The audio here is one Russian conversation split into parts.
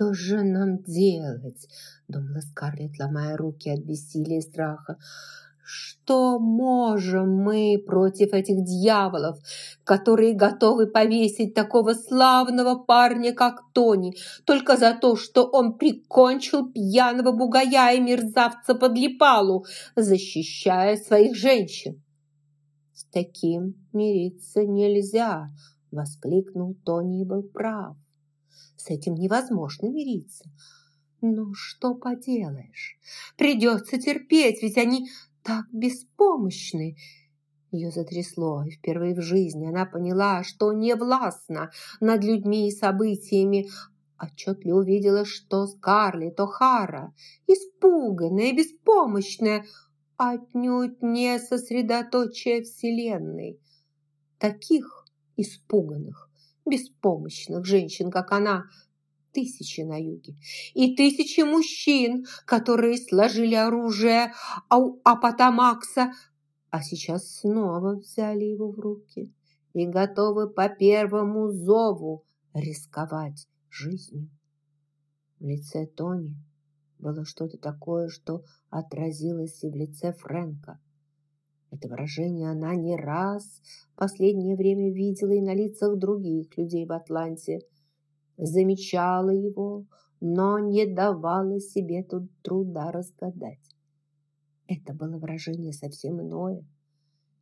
что же нам делать?» думала Скарлетт, ломая руки от бессилия и страха. Что можем мы против этих дьяволов, которые готовы повесить такого славного парня, как Тони, только за то, что он прикончил пьяного бугая и мерзавца под липалу, защищая своих женщин? «С таким мириться нельзя!» – воскликнул Тони и был прав. «С этим невозможно мириться!» «Ну, что поделаешь? Придется терпеть, ведь они так беспомощны. Ее затрясло, и впервые в жизни она поняла, что не властна над людьми и событиями. Отчетливо увидела, что Скарлетт О'Хара, испуганная, беспомощная, отнюдь не сосредоточие Вселенной. Таких испуганных, беспомощных женщин, как она, тысячи на юге, и тысячи мужчин, которые сложили оружие у Апатамакса, а сейчас снова взяли его в руки и готовы по первому зову рисковать жизнью. В лице Тони было что-то такое, что отразилось и в лице Фрэнка. Это выражение она не раз в последнее время видела и на лицах других людей в Атланте – замечала его, но не давала себе тут труда разгадать. Это было выражение совсем иное.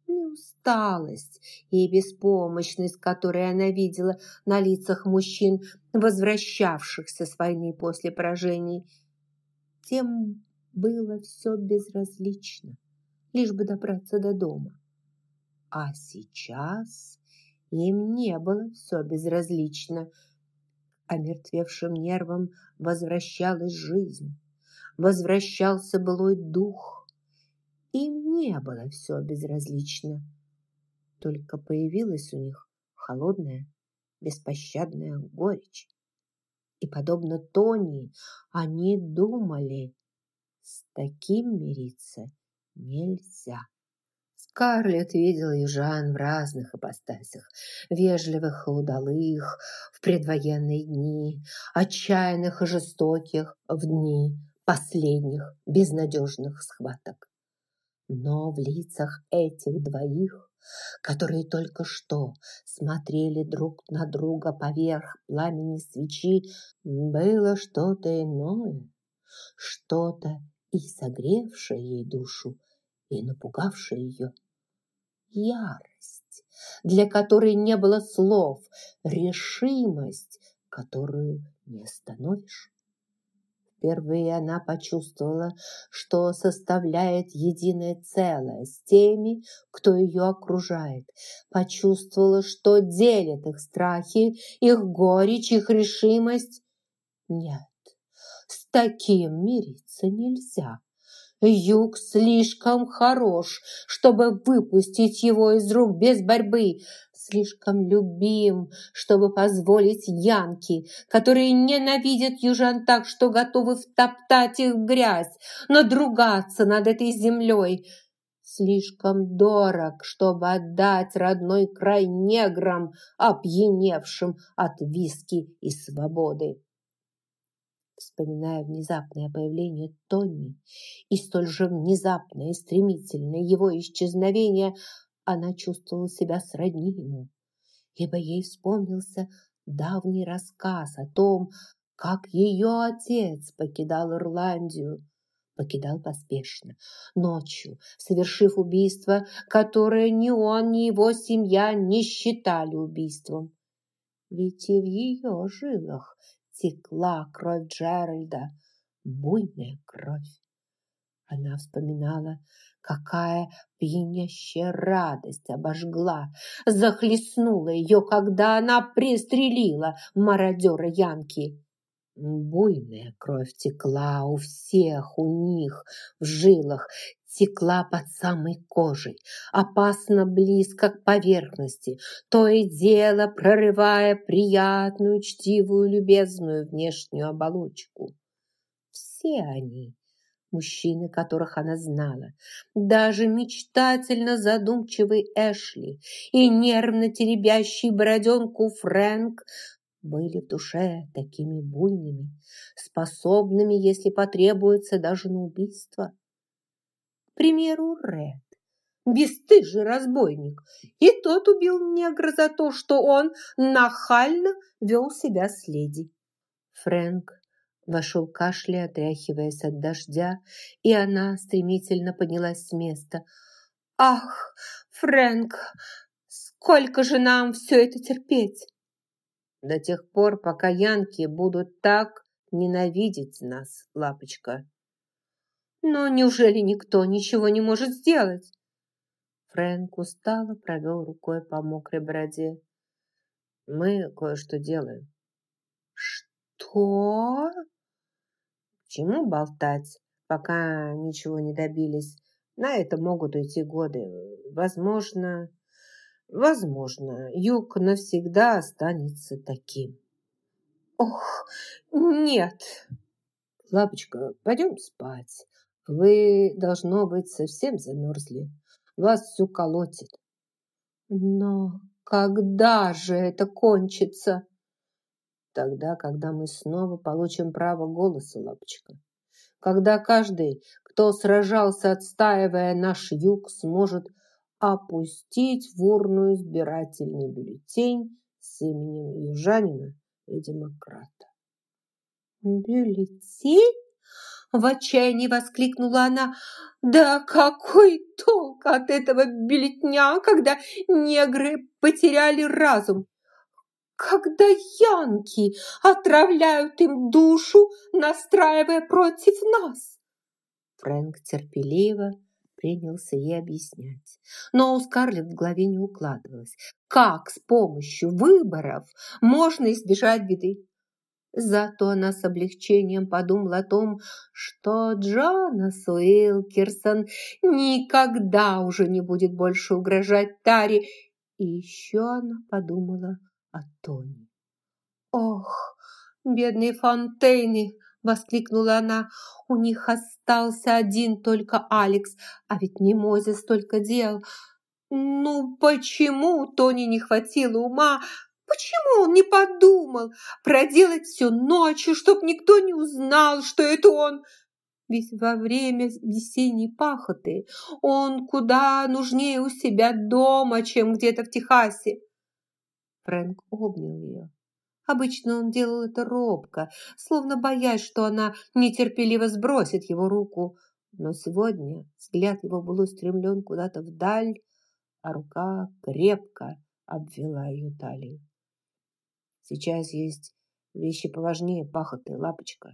Не усталость и беспомощность, которую она видела на лицах мужчин, возвращавшихся с войны после поражений. Тем было все безразлично, лишь бы добраться до дома. А сейчас им не было все безразлично – омертвевшим нервам возвращалась жизнь, возвращался былой дух. Им не было все безразлично, только появилась у них холодная, беспощадная горечь. И, подобно Тони, они думали, с таким мириться нельзя. Скарлетт видела южан в разных ипостасях, вежливых и удалых в предвоенные дни, отчаянных и жестоких в дни последних безнадежных схваток. Но в лицах этих двоих, которые только что смотрели друг на друга поверх пламени свечи, было что-то иное, что-то и согревшее ей душу, и напугавшее ее ярость, для которой не было слов, решимость, которую не остановишь. Впервые она почувствовала, что составляет единое целое с теми, кто ее окружает. Почувствовала, что делит их страхи, их горечь, их решимость. Нет, с таким мириться нельзя. Юг слишком хорош, чтобы выпустить его из рук без борьбы, слишком любим, чтобы позволить янки, которые ненавидят южан так, что готовы втоптать их в грязь, надругаться над этой землей. Слишком дорог, чтобы отдать родной край неграм, опьяневшим от виски и свободы. Вспоминая внезапное появление Тони и столь же внезапное и стремительное его исчезновение, она чувствовала себя сродни ему, ибо ей вспомнился давний рассказ о том, как ее отец покидал Ирландию, покидал поспешно, ночью, совершив убийство, которое ни он, ни его семья не считали убийством. Ведь и в ее жилах текла кровь Джеральда, буйная кровь. Она вспоминала, какая пьянящая радость обожгла, захлестнула ее, когда она пристрелила мародера Янки. Буйная кровь текла у всех, у них, в жилах, текла под самой кожей, опасно близко к поверхности, то и дело прорывая приятную, чтивую, любезную внешнюю оболочку. Все они, мужчины, которых она знала, даже мечтательно задумчивый Эшли и нервно теребящий бороденку Фрэнк, были в душе такими буйными, способными, если потребуется, даже на убийство. К примеру, Ред, бесстыжий разбойник, и тот убил негра за то, что он нахально вел себя с леди. Фрэнк вошел кашляя, отряхиваясь от дождя, и она стремительно поднялась с места. «Ах, Фрэнк, сколько же нам все это терпеть?» «До тех пор, пока янки будут так ненавидеть нас, лапочка». «Но неужели никто ничего не может сделать?» Фрэнк устало провел рукой по мокрой бороде. «Мы кое-что делаем». «Что?» Чему болтать, пока ничего не добились? На это могут уйти годы. Возможно, возможно, юг навсегда останется таким. Ох, нет! Лапочка, пойдем спать. Вы, должно быть, совсем замерзли. Вас все колотит. Но когда же это кончится? Тогда, когда мы снова получим право голоса, лапочка. Когда каждый, кто сражался, отстаивая наш юг, сможет опустить в урну избирательный бюллетень с именем южанина и демократа. «Бюллетень?» – в отчаянии воскликнула она. «Да какой толк от этого бюллетня, когда негры потеряли разум? когда янки отравляют им душу, настраивая против нас. Фрэнк терпеливо принялся ей объяснять. Но у Скарлетт в голове не укладывалось, как с помощью выборов можно избежать беды. Зато она с облегчением подумала о том, что Джонас Уилкерсон никогда уже не будет больше угрожать Таре. И еще она подумала о Тони. «Ох, бедные Фонтейны!» – воскликнула она. «У них остался один только Алекс, а ведь не Мозе столько дел. Ну, почему Тони не хватило ума? Почему он не подумал проделать все ночью, чтоб никто не узнал, что это он?» Ведь во время весенней пахоты он куда нужнее у себя дома, чем где-то в Техасе. Фрэнк обнял ее. Обычно он делал это робко, словно боясь, что она нетерпеливо сбросит его руку. Но сегодня взгляд его был устремлен куда-то вдаль, а рука крепко обвела ее талию. Сейчас есть вещи поважнее пахоты, лапочка.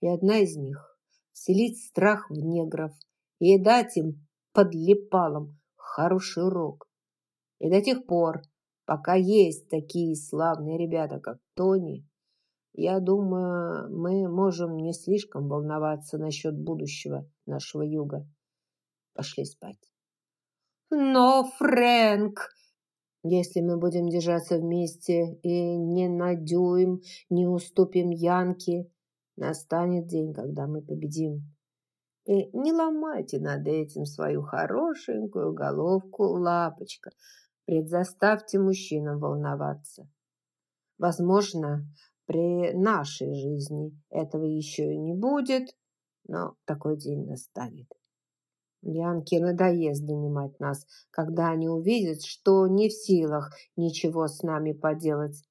И одна из них – вселить страх в негров и дать им под лепалом хороший урок. И до тех пор, Пока есть такие славные ребята, как Тони, я думаю, мы можем не слишком волноваться насчет будущего нашего юга. Пошли спать. Но, Фрэнк, если мы будем держаться вместе и не на дюйм не уступим Янке, настанет день, когда мы победим. И не ломайте над этим свою хорошенькую головку, лапочка. Предоставьте мужчинам волноваться. Возможно, при нашей жизни этого еще и не будет, но такой день настанет. Янке надоест донимать нас, когда они увидят, что не в силах ничего с нами поделать.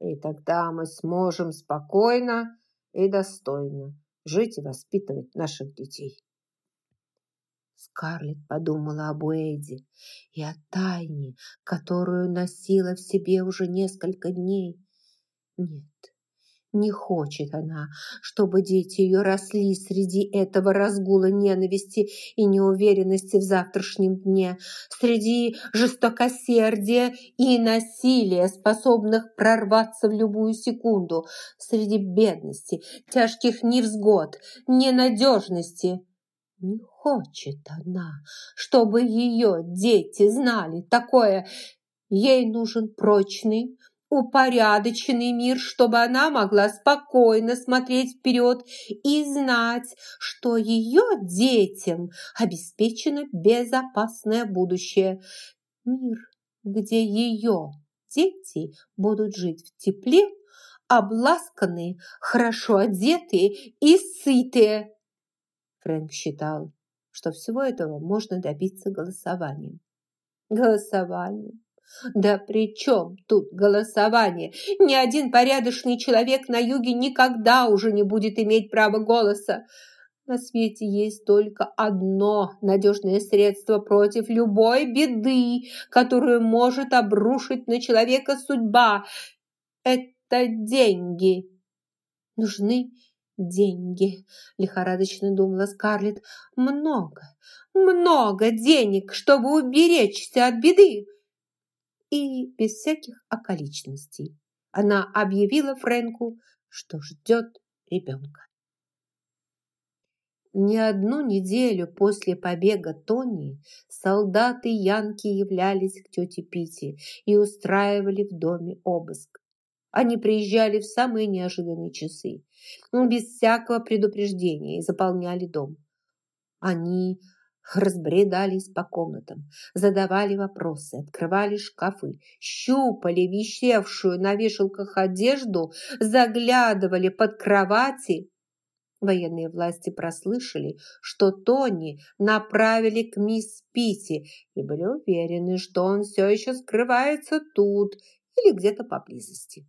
И тогда мы сможем спокойно и достойно жить и воспитывать наших детей. Скарлетт подумала об Уэйде и о тайне, которую носила в себе уже несколько дней. Нет, не хочет она, чтобы дети ее росли среди этого разгула ненависти и неуверенности в завтрашнем дне, среди жестокосердия и насилия, способных прорваться в любую секунду, среди бедности, тяжких невзгод, ненадежности. Не хочет она, чтобы ее дети знали такое. Ей нужен прочный, упорядоченный мир, чтобы она могла спокойно смотреть вперед и знать, что ее детям обеспечено безопасное будущее. Мир, где ее дети будут жить в тепле, обласканные, хорошо одетые и сытые. Фрэнк считал, что всего этого можно добиться голосованием. Голосованием? Да при чем тут голосование? Ни один порядочный человек на юге никогда уже не будет иметь права голоса. На свете есть только одно надежное средство против любой беды, которую может обрушить на человека судьба. Это деньги. Нужны деньги, лихорадочно думала Скарлетт. Много, много денег, чтобы уберечься от беды. И без всяких околичностей она объявила Фрэнку, что ждет ребенка. Не одну неделю после побега Тони солдаты Янки являлись к тете Пити и устраивали в доме обыск. Они приезжали в самые неожиданные часы, без всякого предупреждения, и заполняли дом. Они разбредались по комнатам, задавали вопросы, открывали шкафы, щупали висевшую на вешалках одежду, заглядывали под кровати Военные власти прослышали, что Тони направили к мисс Пити и были уверены, что он все еще скрывается тут или где-то поблизости.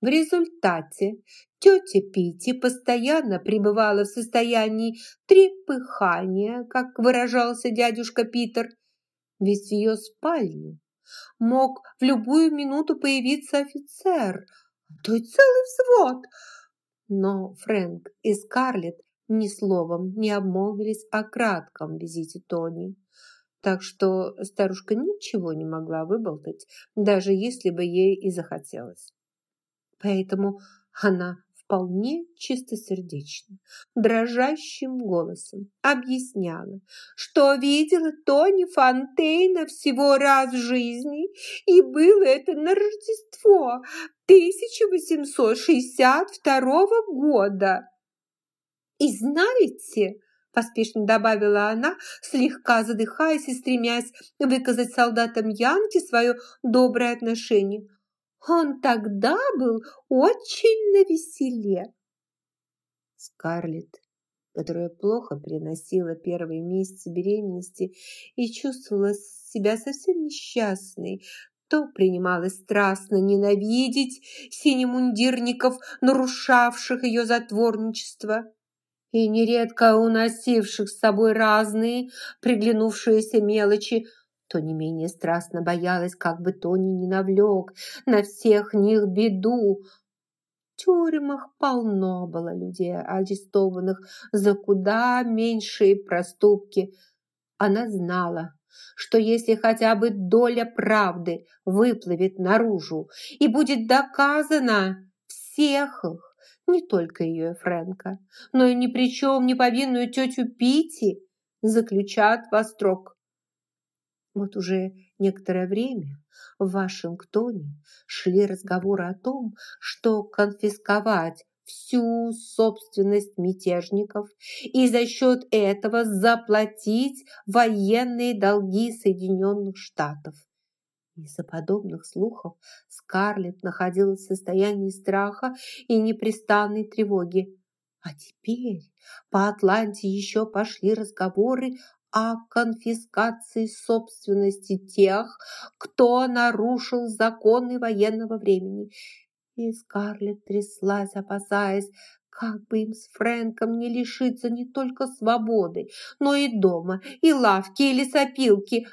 В результате тетя Пити постоянно пребывала в состоянии трепыхания, как выражался дядюшка Питер, ведь в ее спальню мог в любую минуту появиться офицер, а то и целый взвод – но Фрэнк и Скарлетт ни словом не обмолвились о кратком визите Тони. Так что старушка ничего не могла выболтать, даже если бы ей и захотелось. Поэтому она вполне чистосердечно, дрожащим голосом объясняла, что видела Тони Фонтейна всего раз в жизни, и было это на Рождество 1862 года. «И знаете, – поспешно добавила она, слегка задыхаясь и стремясь выказать солдатам Янки свое доброе отношение. Он тогда был очень навеселе. Скарлетт, которая плохо переносила первые месяцы беременности и чувствовала себя совсем несчастной, то принималась страстно ненавидеть синемундирников, нарушавших ее затворничество, и нередко уносивших с собой разные приглянувшиеся мелочи, то не менее страстно боялась, как бы Тони не навлек на всех них беду. В тюрьмах полно было людей, арестованных за куда меньшие проступки. Она знала, что если хотя бы доля правды выплывет наружу и будет доказана всех их, не только ее и Фрэнка, но и ни при чем не повинную тетю Пити, заключат во строк. Вот уже некоторое время в Вашингтоне шли разговоры о том, что конфисковать всю собственность мятежников и за счет этого заплатить военные долги Соединенных Штатов. Из-за подобных слухов Скарлетт находилась в состоянии страха и непрестанной тревоги. А теперь по Атланте еще пошли разговоры о конфискации собственности тех, кто нарушил законы военного времени. И Скарлетт тряслась, опасаясь, как бы им с Фрэнком не лишиться не только свободы, но и дома, и лавки, и лесопилки.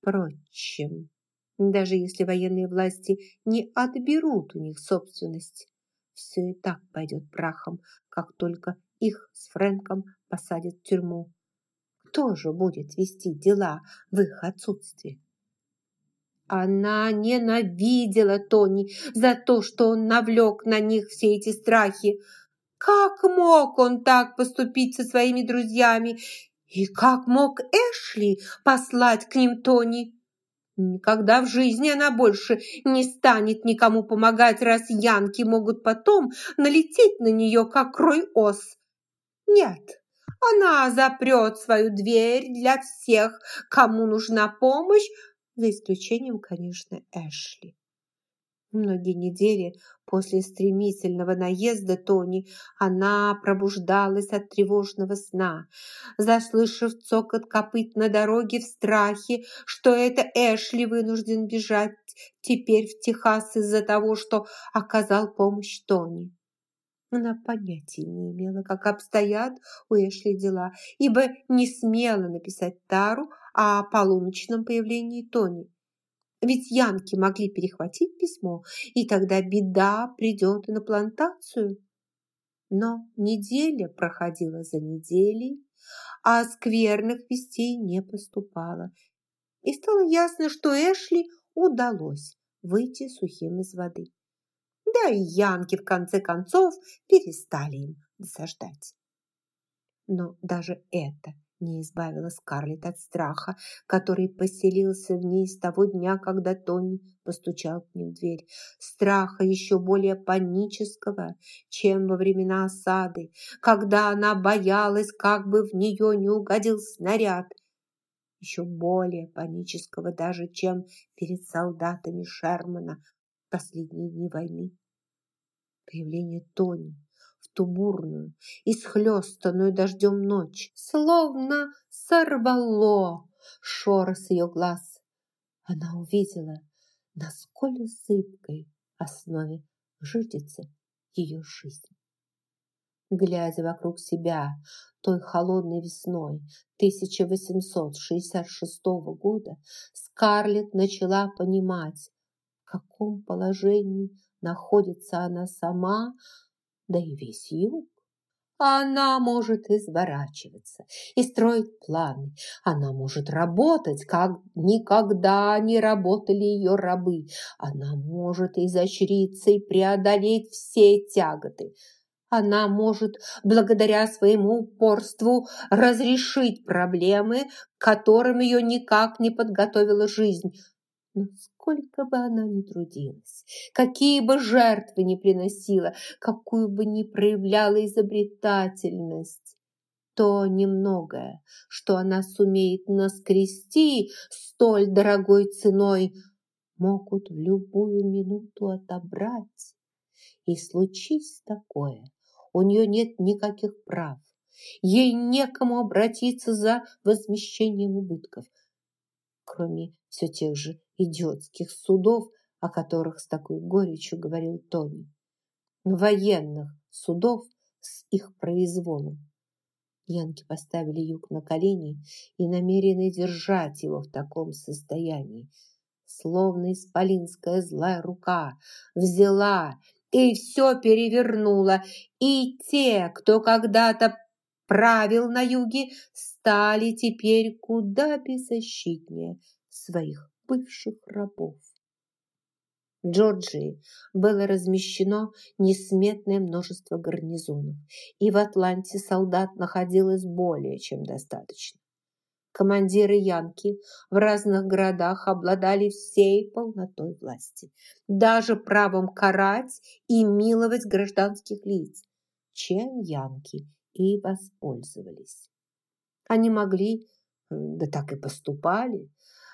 Впрочем, даже если военные власти не отберут у них собственность, все и так пойдет прахом, как только их с Фрэнком посадят в тюрьму кто же будет вести дела в их отсутствии? Она ненавидела Тони за то, что он навлек на них все эти страхи. Как мог он так поступить со своими друзьями? И как мог Эшли послать к ним Тони? Никогда в жизни она больше не станет никому помогать, раз янки могут потом налететь на нее, как рой ос. Нет, она запрет свою дверь для всех, кому нужна помощь, за исключением, конечно, Эшли. Многие недели после стремительного наезда Тони она пробуждалась от тревожного сна, заслышав цокот копыт на дороге в страхе, что это Эшли вынужден бежать теперь в Техас из-за того, что оказал помощь Тони. Она понятия не имела, как обстоят у Эшли дела, ибо не смела написать Тару о полуночном появлении Тони. Ведь янки могли перехватить письмо, и тогда беда придет на плантацию. Но неделя проходила за неделей, а скверных вестей не поступало. И стало ясно, что Эшли удалось выйти сухим из воды. Да и янки, в конце концов, перестали им досаждать. Но даже это не избавила Скарлетт от страха, который поселился в ней с того дня, когда Тони постучал к ней в дверь. Страха еще более панического, чем во времена осады, когда она боялась, как бы в нее не угодил снаряд. Еще более панического даже, чем перед солдатами Шермана последние дни войны. Появление Тони в ту бурную, исхлестанную дождем ночь, словно сорвало шор с ее глаз. Она увидела, насколько зыбкой основе житица ее жизнь. Глядя вокруг себя той холодной весной 1866 года, Скарлетт начала понимать, каком положении находится она сама, да и весь юг. Она может изворачиваться и строить планы. Она может работать, как никогда не работали ее рабы. Она может изощриться и преодолеть все тяготы. Она может, благодаря своему упорству, разрешить проблемы, которым ее никак не подготовила жизнь. Но сколько бы она ни трудилась, какие бы жертвы ни приносила, какую бы ни проявляла изобретательность, то немногое, что она сумеет наскрести столь дорогой ценой, могут в любую минуту отобрать. И случись такое, у нее нет никаких прав. Ей некому обратиться за возмещением убытков, кроме все тех же идиотских судов, о которых с такой горечью говорил Тони. Военных судов с их произволом. Янки поставили юг на колени и намерены держать его в таком состоянии. Словно исполинская злая рука взяла и все перевернула. И те, кто когда-то правил на юге, стали теперь куда беззащитнее своих бывших рабов. Джорджии было размещено несметное множество гарнизонов, и в Атланте солдат находилось более чем достаточно. Командиры Янки в разных городах обладали всей полнотой власти, даже правом карать и миловать гражданских лиц, чем Янки и воспользовались. Они могли, да так и поступали,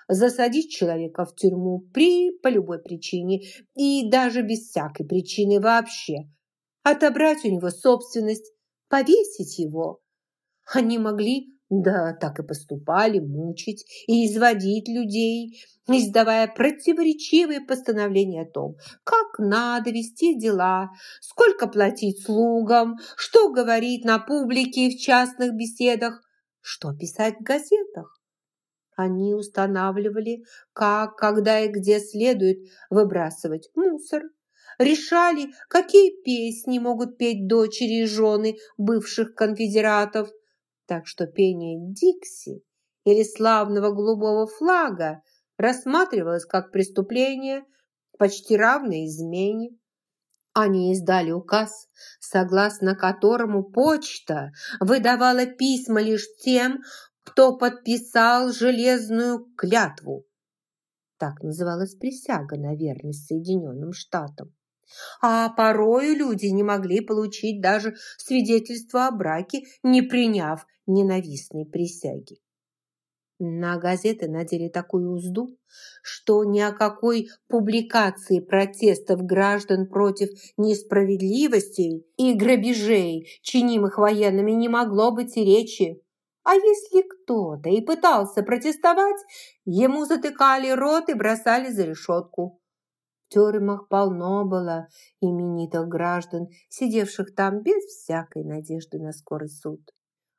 засадить человека в тюрьму при по любой причине и даже без всякой причины вообще, отобрать у него собственность, повесить его. Они могли, да так и поступали, мучить и изводить людей, издавая противоречивые постановления о том, как надо вести дела, сколько платить слугам, что говорить на публике и в частных беседах, что писать в газетах. Они устанавливали, как, когда и где следует выбрасывать мусор. Решали, какие песни могут петь дочери и жены бывших конфедератов. Так что пение Дикси или славного голубого флага рассматривалось как преступление, почти равное измене. Они издали указ, согласно которому почта выдавала письма лишь тем, кто подписал железную клятву. Так называлась присяга на верность Соединенным Штатам. А порою люди не могли получить даже свидетельство о браке, не приняв ненавистной присяги. На газеты надели такую узду, что ни о какой публикации протестов граждан против несправедливостей и грабежей, чинимых военными, не могло быть и речи. А если кто-то и пытался протестовать, ему затыкали рот и бросали за решетку. В тюрьмах полно было именитых граждан, сидевших там без всякой надежды на скорый суд.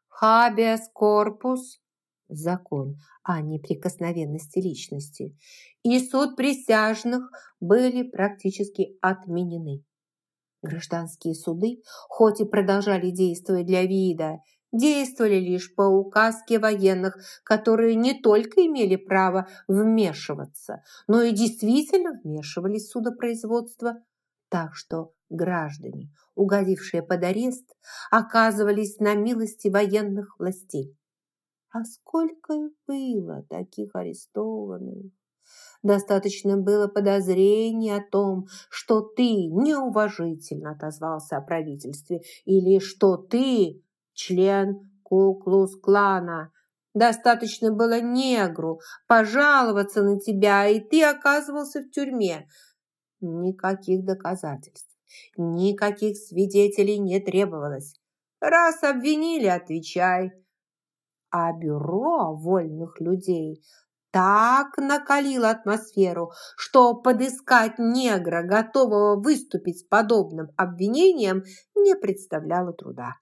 Хабиас корпус – закон о неприкосновенности личности, и суд присяжных были практически отменены. Гражданские суды, хоть и продолжали действовать для вида, действовали лишь по указке военных, которые не только имели право вмешиваться, но и действительно вмешивались в судопроизводство. Так что граждане, угодившие под арест, оказывались на милости военных властей. А сколько было таких арестованных? Достаточно было подозрений о том, что ты неуважительно отозвался о правительстве или что ты член Куклус-клана. Достаточно было негру пожаловаться на тебя, и ты оказывался в тюрьме. Никаких доказательств, никаких свидетелей не требовалось. Раз обвинили, отвечай. А бюро вольных людей так накалило атмосферу, что подыскать негра, готового выступить с подобным обвинением, не представляло труда.